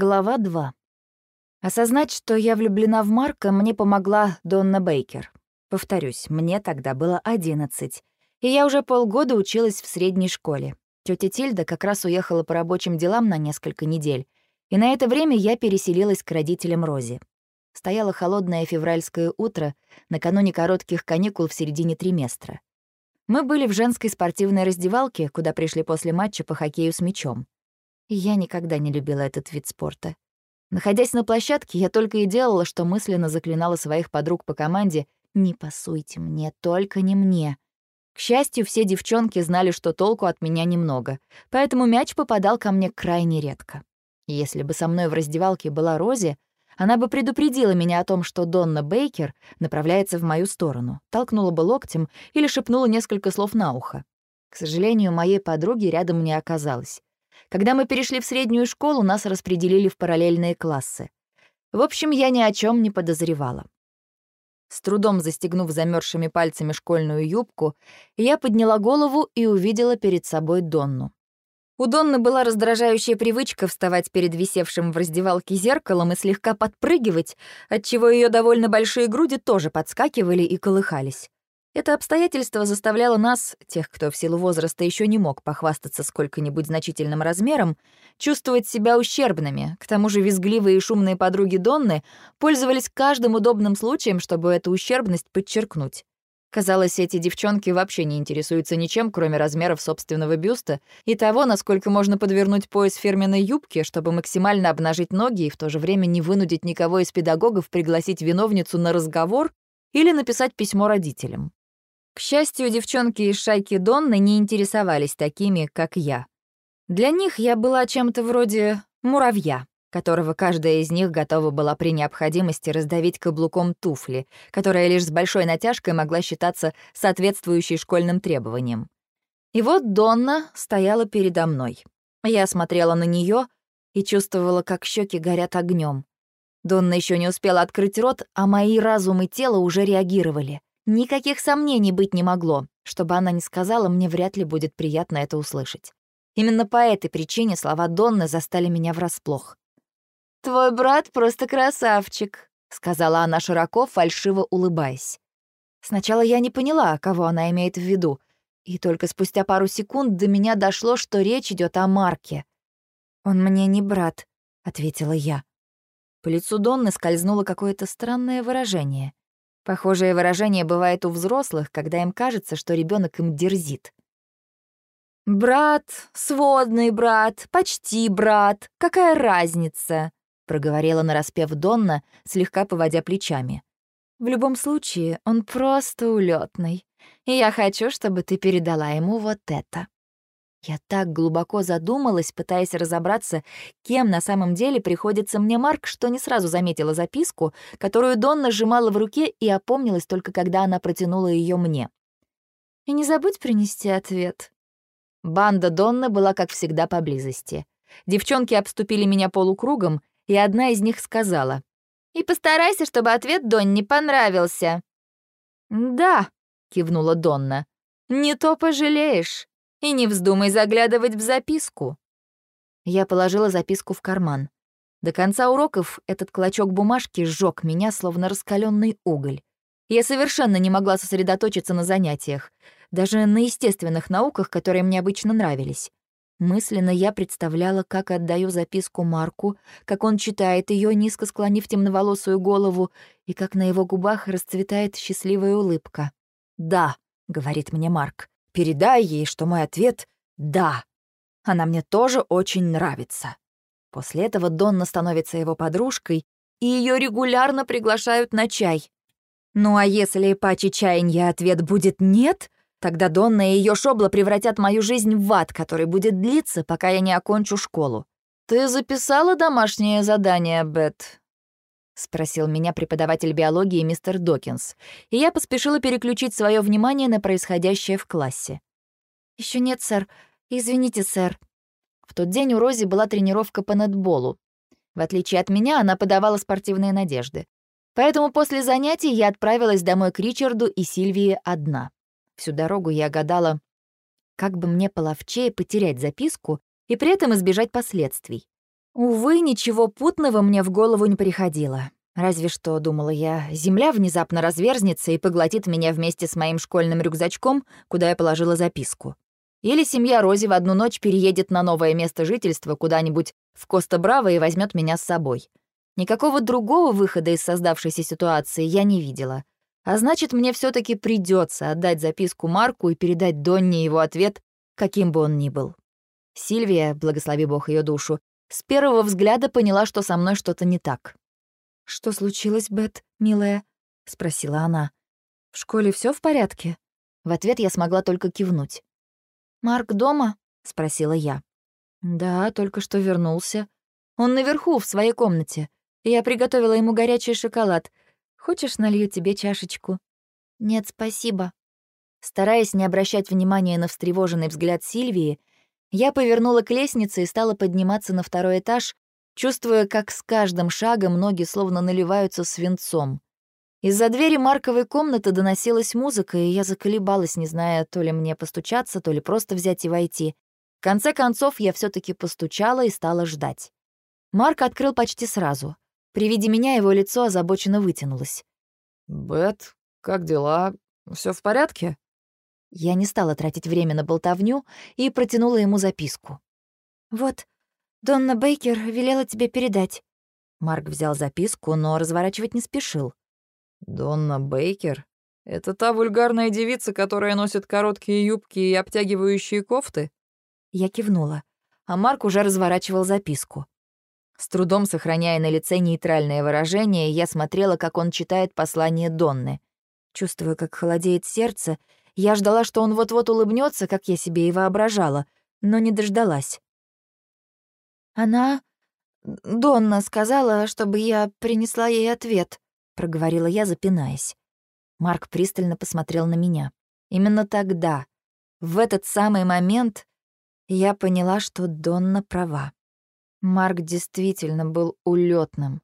Глава 2. Осознать, что я влюблена в Марка, мне помогла Донна Бейкер. Повторюсь, мне тогда было 11, и я уже полгода училась в средней школе. Тётя Тильда как раз уехала по рабочим делам на несколько недель, и на это время я переселилась к родителям Рози. Стояло холодное февральское утро, накануне коротких каникул в середине триместра. Мы были в женской спортивной раздевалке, куда пришли после матча по хоккею с мячом. Я никогда не любила этот вид спорта. Находясь на площадке, я только и делала, что мысленно заклинала своих подруг по команде «Не пасуйте мне, только не мне». К счастью, все девчонки знали, что толку от меня немного, поэтому мяч попадал ко мне крайне редко. Если бы со мной в раздевалке была Рози, она бы предупредила меня о том, что Донна Бейкер направляется в мою сторону, толкнула бы локтем или шепнула несколько слов на ухо. К сожалению, моей подруги рядом не оказалось. Когда мы перешли в среднюю школу, нас распределили в параллельные классы. В общем, я ни о чем не подозревала. С трудом застегнув замерзшими пальцами школьную юбку, я подняла голову и увидела перед собой Донну. У Донны была раздражающая привычка вставать перед висевшим в раздевалке зеркалом и слегка подпрыгивать, отчего ее довольно большие груди тоже подскакивали и колыхались. Это обстоятельство заставляло нас, тех, кто в силу возраста еще не мог похвастаться сколько-нибудь значительным размером, чувствовать себя ущербными. К тому же визгливые и шумные подруги Донны пользовались каждым удобным случаем, чтобы эту ущербность подчеркнуть. Казалось, эти девчонки вообще не интересуются ничем, кроме размеров собственного бюста и того, насколько можно подвернуть пояс фирменной юбки, чтобы максимально обнажить ноги и в то же время не вынудить никого из педагогов пригласить виновницу на разговор или написать письмо родителям. К счастью, девчонки из шайки Донны не интересовались такими, как я. Для них я была чем-то вроде муравья, которого каждая из них готова была при необходимости раздавить каблуком туфли, которая лишь с большой натяжкой могла считаться соответствующей школьным требованиям. И вот Донна стояла передо мной. Я смотрела на нее и чувствовала, как щеки горят огнем. Донна еще не успела открыть рот, а мои разум и тело уже реагировали. Никаких сомнений быть не могло. Чтобы она не сказала, мне вряд ли будет приятно это услышать. Именно по этой причине слова Донны застали меня врасплох. «Твой брат просто красавчик», — сказала она широко, фальшиво улыбаясь. Сначала я не поняла, кого она имеет в виду, и только спустя пару секунд до меня дошло, что речь идет о Марке. «Он мне не брат», — ответила я. По лицу Донны скользнуло какое-то странное выражение. Похожее выражение бывает у взрослых, когда им кажется, что ребенок им дерзит. «Брат, сводный брат, почти брат, какая разница?» — проговорила нараспев Донна, слегка поводя плечами. «В любом случае, он просто улетный, и я хочу, чтобы ты передала ему вот это». Я так глубоко задумалась, пытаясь разобраться, кем на самом деле приходится мне Марк, что не сразу заметила записку, которую Донна сжимала в руке и опомнилась только когда она протянула ее мне. «И не забудь принести ответ». Банда Донны была, как всегда, поблизости. Девчонки обступили меня полукругом, и одна из них сказала. «И постарайся, чтобы ответ Донне понравился». «Да», — кивнула Донна, — «не то пожалеешь». И не вздумай заглядывать в записку». Я положила записку в карман. До конца уроков этот клочок бумажки сжег меня, словно раскаленный уголь. Я совершенно не могла сосредоточиться на занятиях, даже на естественных науках, которые мне обычно нравились. Мысленно я представляла, как отдаю записку Марку, как он читает ее, низко склонив темноволосую голову, и как на его губах расцветает счастливая улыбка. «Да», — говорит мне Марк, Передай ей, что мой ответ — да. Она мне тоже очень нравится. После этого Донна становится его подружкой, и ее регулярно приглашают на чай. Ну а если по чаяния ответ будет «нет», тогда Донна и ее шобла превратят мою жизнь в ад, который будет длиться, пока я не окончу школу. «Ты записала домашнее задание, Бет?» — спросил меня преподаватель биологии мистер Докинс, и я поспешила переключить свое внимание на происходящее в классе. Еще нет, сэр. Извините, сэр». В тот день у Рози была тренировка по нетболу. В отличие от меня, она подавала спортивные надежды. Поэтому после занятий я отправилась домой к Ричарду и Сильвии одна. Всю дорогу я гадала, как бы мне половчее потерять записку и при этом избежать последствий. Увы, ничего путного мне в голову не приходило. Разве что, думала я, земля внезапно разверзнется и поглотит меня вместе с моим школьным рюкзачком, куда я положила записку. Или семья Рози в одну ночь переедет на новое место жительства куда-нибудь в Коста-Браво и возьмет меня с собой. Никакого другого выхода из создавшейся ситуации я не видела. А значит, мне все таки придется отдать записку Марку и передать Донне его ответ, каким бы он ни был. Сильвия, благослови бог ее душу, с первого взгляда поняла, что со мной что-то не так. «Что случилось, Бет, милая?» — спросила она. «В школе все в порядке?» В ответ я смогла только кивнуть. «Марк дома?» — спросила я. «Да, только что вернулся. Он наверху, в своей комнате. Я приготовила ему горячий шоколад. Хочешь, налью тебе чашечку?» «Нет, спасибо». Стараясь не обращать внимания на встревоженный взгляд Сильвии, я повернула к лестнице и стала подниматься на второй этаж, чувствуя, как с каждым шагом ноги словно наливаются свинцом. Из-за двери Марковой комнаты доносилась музыка, и я заколебалась, не зная, то ли мне постучаться, то ли просто взять и войти. В конце концов, я все таки постучала и стала ждать. Марк открыл почти сразу. При виде меня его лицо озабоченно вытянулось. «Бет, как дела? Все в порядке?» Я не стала тратить время на болтовню и протянула ему записку. «Вот, Донна Бейкер велела тебе передать». Марк взял записку, но разворачивать не спешил. «Донна Бейкер? Это та вульгарная девица, которая носит короткие юбки и обтягивающие кофты?» Я кивнула, а Марк уже разворачивал записку. С трудом сохраняя на лице нейтральное выражение, я смотрела, как он читает послание Донны. Чувствуя, как холодеет сердце, я ждала, что он вот-вот улыбнется, как я себе и воображала, но не дождалась. «Она... Донна сказала, чтобы я принесла ей ответ», проговорила я, запинаясь. Марк пристально посмотрел на меня. Именно тогда, в этот самый момент, я поняла, что Донна права. Марк действительно был улетным.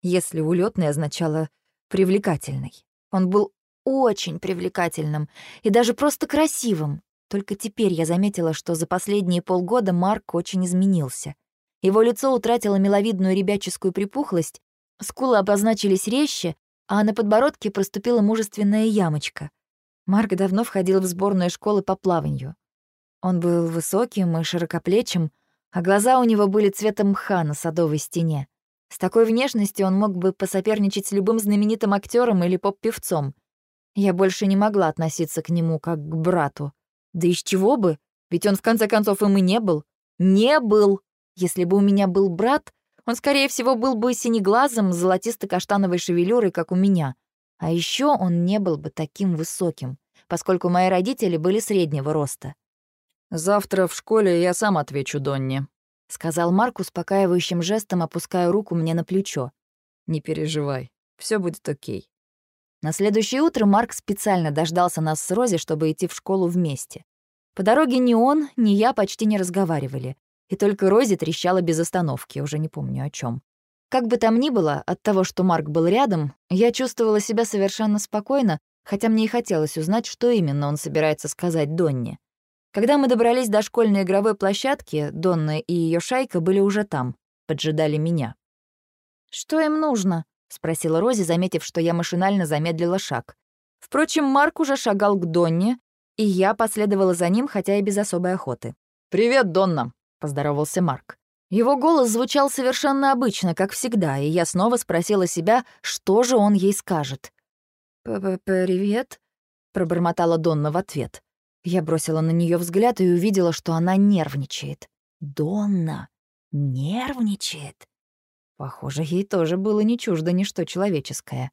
Если улетный означало привлекательный. Он был очень привлекательным и даже просто красивым. Только теперь я заметила, что за последние полгода Марк очень изменился. Его лицо утратило миловидную ребяческую припухлость, Скулы обозначились резче, а на подбородке проступила мужественная ямочка. Марк давно входил в сборную школы по плаванию. Он был высоким и широкоплечим, а глаза у него были цвета мха на садовой стене. С такой внешностью он мог бы посоперничать с любым знаменитым актером или поп-певцом. Я больше не могла относиться к нему как к брату. Да из чего бы? Ведь он в конце концов им и не был. Не был! Если бы у меня был брат, он, скорее всего, был бы синеглазым, с золотисто-каштановой шевелюрой, как у меня. А еще он не был бы таким высоким, поскольку мои родители были среднего роста. «Завтра в школе я сам отвечу Донне», — сказал Марк успокаивающим жестом, опуская руку мне на плечо. «Не переживай, все будет окей». На следующее утро Марк специально дождался нас с Рози, чтобы идти в школу вместе. По дороге ни он, ни я почти не разговаривали и только Рози трещала без остановки, уже не помню о чем. Как бы там ни было, от того, что Марк был рядом, я чувствовала себя совершенно спокойно, хотя мне и хотелось узнать, что именно он собирается сказать Донне. Когда мы добрались до школьной игровой площадки, Донна и ее шайка были уже там, поджидали меня. «Что им нужно?» — спросила Рози, заметив, что я машинально замедлила шаг. Впрочем, Марк уже шагал к Донне, и я последовала за ним, хотя и без особой охоты. «Привет, Донна!» поздоровался Марк. Его голос звучал совершенно обычно, как всегда, и я снова спросила себя, что же он ей скажет. «Привет», — пробормотала Донна в ответ. Я бросила на нее взгляд и увидела, что она нервничает. «Донна нервничает?» Похоже, ей тоже было не чуждо ничто человеческое.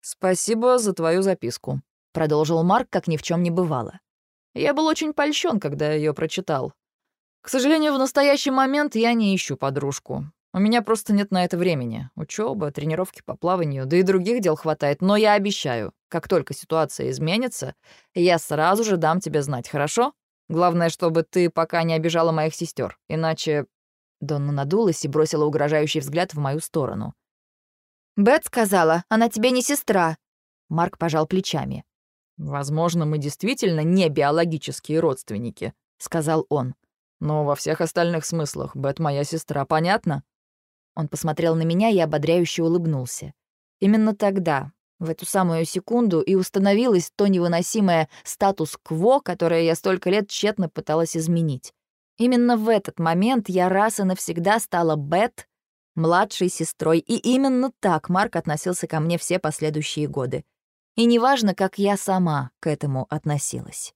«Спасибо за твою записку», — продолжил Марк, как ни в чем не бывало. «Я был очень польщен, когда ее прочитал. К сожалению, в настоящий момент я не ищу подружку. У меня просто нет на это времени. Учеба, тренировки по плаванию, да и других дел хватает. Но я обещаю, как только ситуация изменится, я сразу же дам тебе знать, хорошо? Главное, чтобы ты пока не обижала моих сестер, иначе...» Донна надулась и бросила угрожающий взгляд в мою сторону. «Бет сказала, она тебе не сестра». Марк пожал плечами. «Возможно, мы действительно не биологические родственники», — сказал он. Но во всех остальных смыслах Бет моя сестра, понятно?» Он посмотрел на меня и ободряюще улыбнулся. Именно тогда, в эту самую секунду, и установилось то невыносимое статус-кво, которое я столько лет тщетно пыталась изменить. Именно в этот момент я раз и навсегда стала Бет, младшей сестрой, и именно так Марк относился ко мне все последующие годы. И неважно, как я сама к этому относилась.